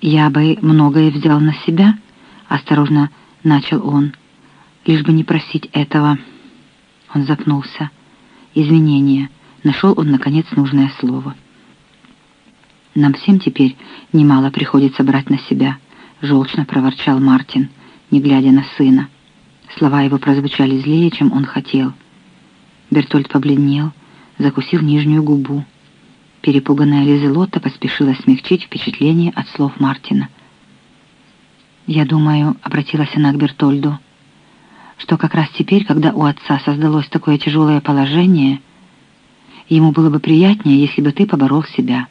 «Я бы многое взял на себя», — осторожно начал он, «лишь бы не просить этого». Он запнулся. «Извинения». Нашел он, наконец, нужное слово. «Нам всем теперь немало приходится брать на себя», — желчно проворчал Мартин, не глядя на сына. Слова его прозвучали злее, чем он хотел. Бертольд побледнел, закусил нижнюю губу. Перепуганная Лизелотта поспешила смягчить впечатление от слов Мартина. «Я думаю», — обратилась она к Бертольду, «что как раз теперь, когда у отца создалось такое тяжелое положение, ему было бы приятнее, если бы ты поборол себя».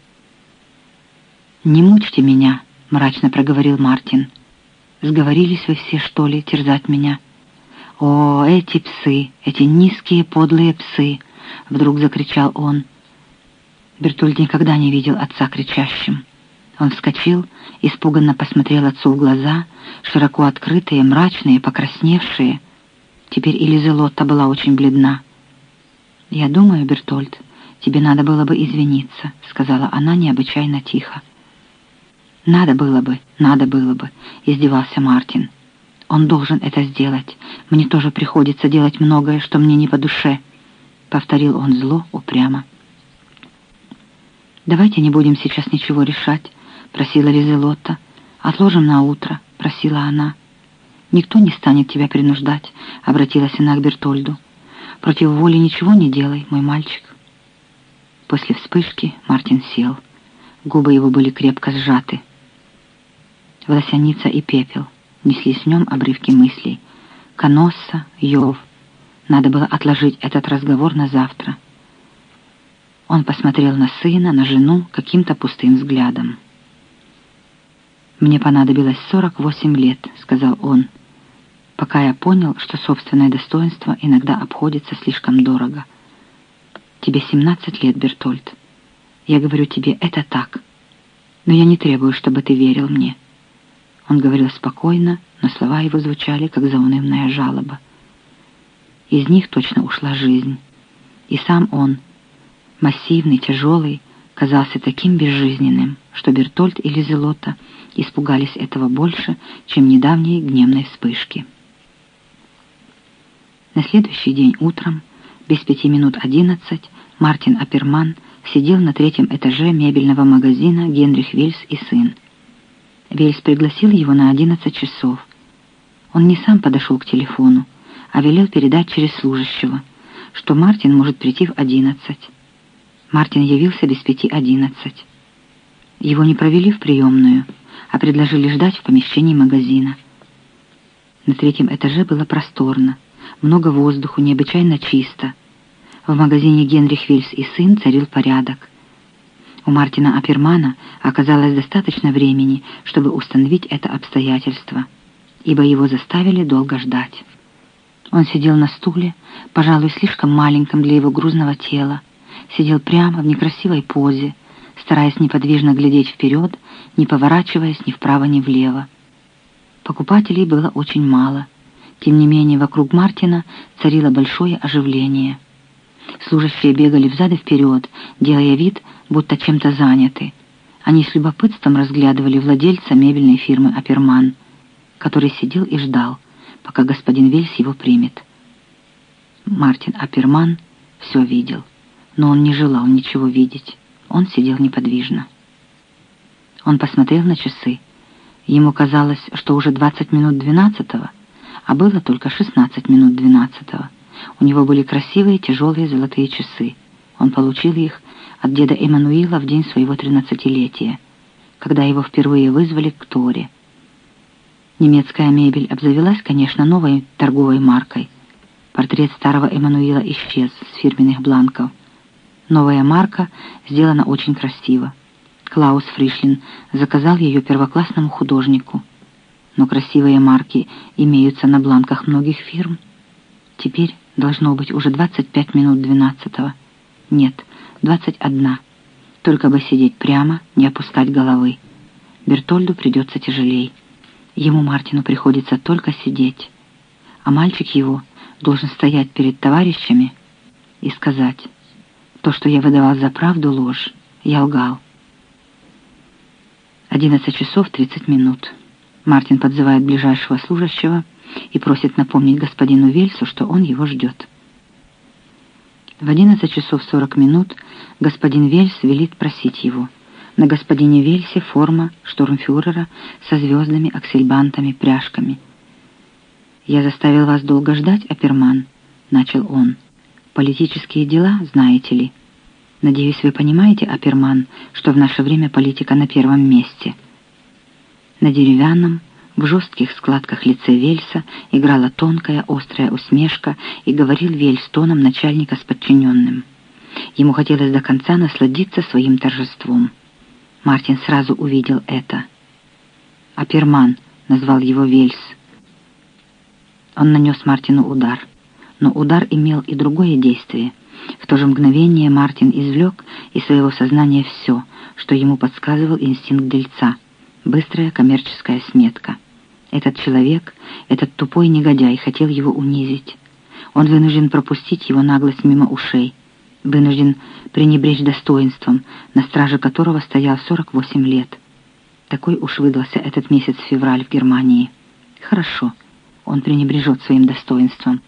«Не мучьте меня», — мрачно проговорил Мартин. «Сговорились вы все, что ли, терзать меня?» «О, эти псы, эти низкие подлые псы!» — вдруг закричал он. Бертольд никогда не видел отца кричащим. Он вскочил, испуганно посмотрел отцу в глаза, широко открытые, мрачные, покрасневшие. Теперь и Лизелотта была очень бледна. «Я думаю, Бертольд, тебе надо было бы извиниться», — сказала она необычайно тихо. «Надо было бы, надо было бы», — издевался Мартин. «Он должен это сделать. Мне тоже приходится делать многое, что мне не по душе», — повторил он зло упрямо. «Давайте не будем сейчас ничего решать», — просила Лизелотта. «Отложим на утро», — просила она. «Никто не станет тебя принуждать», — обратилась она к Бертольду. «Против воли ничего не делай, мой мальчик». После вспышки Мартин сел. Губы его были крепко сжаты. Волосяница и пепел. Неслись в нем обрывки мыслей. Каносса, Йов. Надо было отложить этот разговор на завтра. Он посмотрел на сына, на жену каким-то пустым взглядом. «Мне понадобилось 48 лет», — сказал он, «пока я понял, что собственное достоинство иногда обходится слишком дорого. Тебе 17 лет, Бертольд. Я говорю тебе, это так. Но я не требую, чтобы ты верил мне». Он говорил спокойно, но слова его звучали, как заунывная жалоба. Из них точно ушла жизнь. И сам он — массивный, тяжелый, казался таким безжизненным, что Бертольд и Лизелота испугались этого больше, чем недавней гневной вспышки. На следующий день утром, без пяти минут одиннадцать, Мартин Аперман сидел на третьем этаже мебельного магазина «Генрих Вильс и сын». Вильс пригласил его на одиннадцать часов. Он не сам подошел к телефону, а велел передать через служащего, что Мартин может прийти в одиннадцать. Мартин явился без пяти одиннадцать. Его не провели в приемную, а предложили ждать в помещении магазина. На третьем этаже было просторно, много воздуху, необычайно чисто. В магазине Генрих Вильс и сын царил порядок. У Мартина Апермана оказалось достаточно времени, чтобы установить это обстоятельство, ибо его заставили долго ждать. Он сидел на стуле, пожалуй, слишком маленьком для его грузного тела, сидел прямо в некрасивой позе, стараясь неподвижно глядеть вперед, не поворачиваясь ни вправо, ни влево. Покупателей было очень мало. Тем не менее, вокруг Мартина царило большое оживление. Служащие бегали взад и вперед, делая вид, будто чем-то заняты. Они с любопытством разглядывали владельца мебельной фирмы «Аперман», который сидел и ждал, пока господин Вельс его примет. Мартин Аперман все видел но он не желал ничего видеть. Он сидел неподвижно. Он посмотрел на часы. Ему казалось, что уже 20 минут двенадцатого, а было только 16 минут двенадцатого. У него были красивые тяжелые золотые часы. Он получил их от деда Эммануила в день своего тринадцатилетия, когда его впервые вызвали к Торе. Немецкая мебель обзавелась, конечно, новой торговой маркой. Портрет старого Эммануила исчез с фирменных бланков — Новая марка сделана очень красиво. Клаус Фришлин заказал ее первоклассному художнику. Но красивые марки имеются на бланках многих фирм. Теперь должно быть уже 25 минут 12-го. Нет, 21. Только бы сидеть прямо, не опускать головы. Бертольду придется тяжелей. Ему, Мартину, приходится только сидеть. А мальчик его должен стоять перед товарищами и сказать то, что я выдавал за правду, ложь. Я лгал. 11 часов 30 минут. Мартин подзывает ближайшего служащего и просит напомнить господину Вельсу, что он его ждет. В 11 часов 40 минут господин Вельс велит просить его. На господине Вельсе форма штурмфюрера со звездами, аксельбантами, пряжками. «Я заставил вас долго ждать, Аперман», — начал он. «Политические дела, знаете ли». Надеюсь, вы понимаете, Аперман, что в наше время политика на первом месте. На деревянном, в жестких складках лице Вельса играла тонкая, острая усмешка, и говорил Вельс тоном начальника с подчиненным. Ему хотелось до конца насладиться своим торжеством. Мартин сразу увидел это. «Аперман», — назвал его Вельс. Он нанес Мартину удар. Но удар имел и другое действие — в то же мгновение Мартин извлек из своего сознания все, что ему подсказывал инстинкт дельца, быстрая коммерческая сметка. Этот человек, этот тупой негодяй хотел его унизить. Он вынужден пропустить его наглость мимо ушей, вынужден пренебречь достоинством, на страже которого стоял 48 лет. Такой уж выдался этот месяц февраль в Германии. Хорошо, он пренебрежет своим достоинством,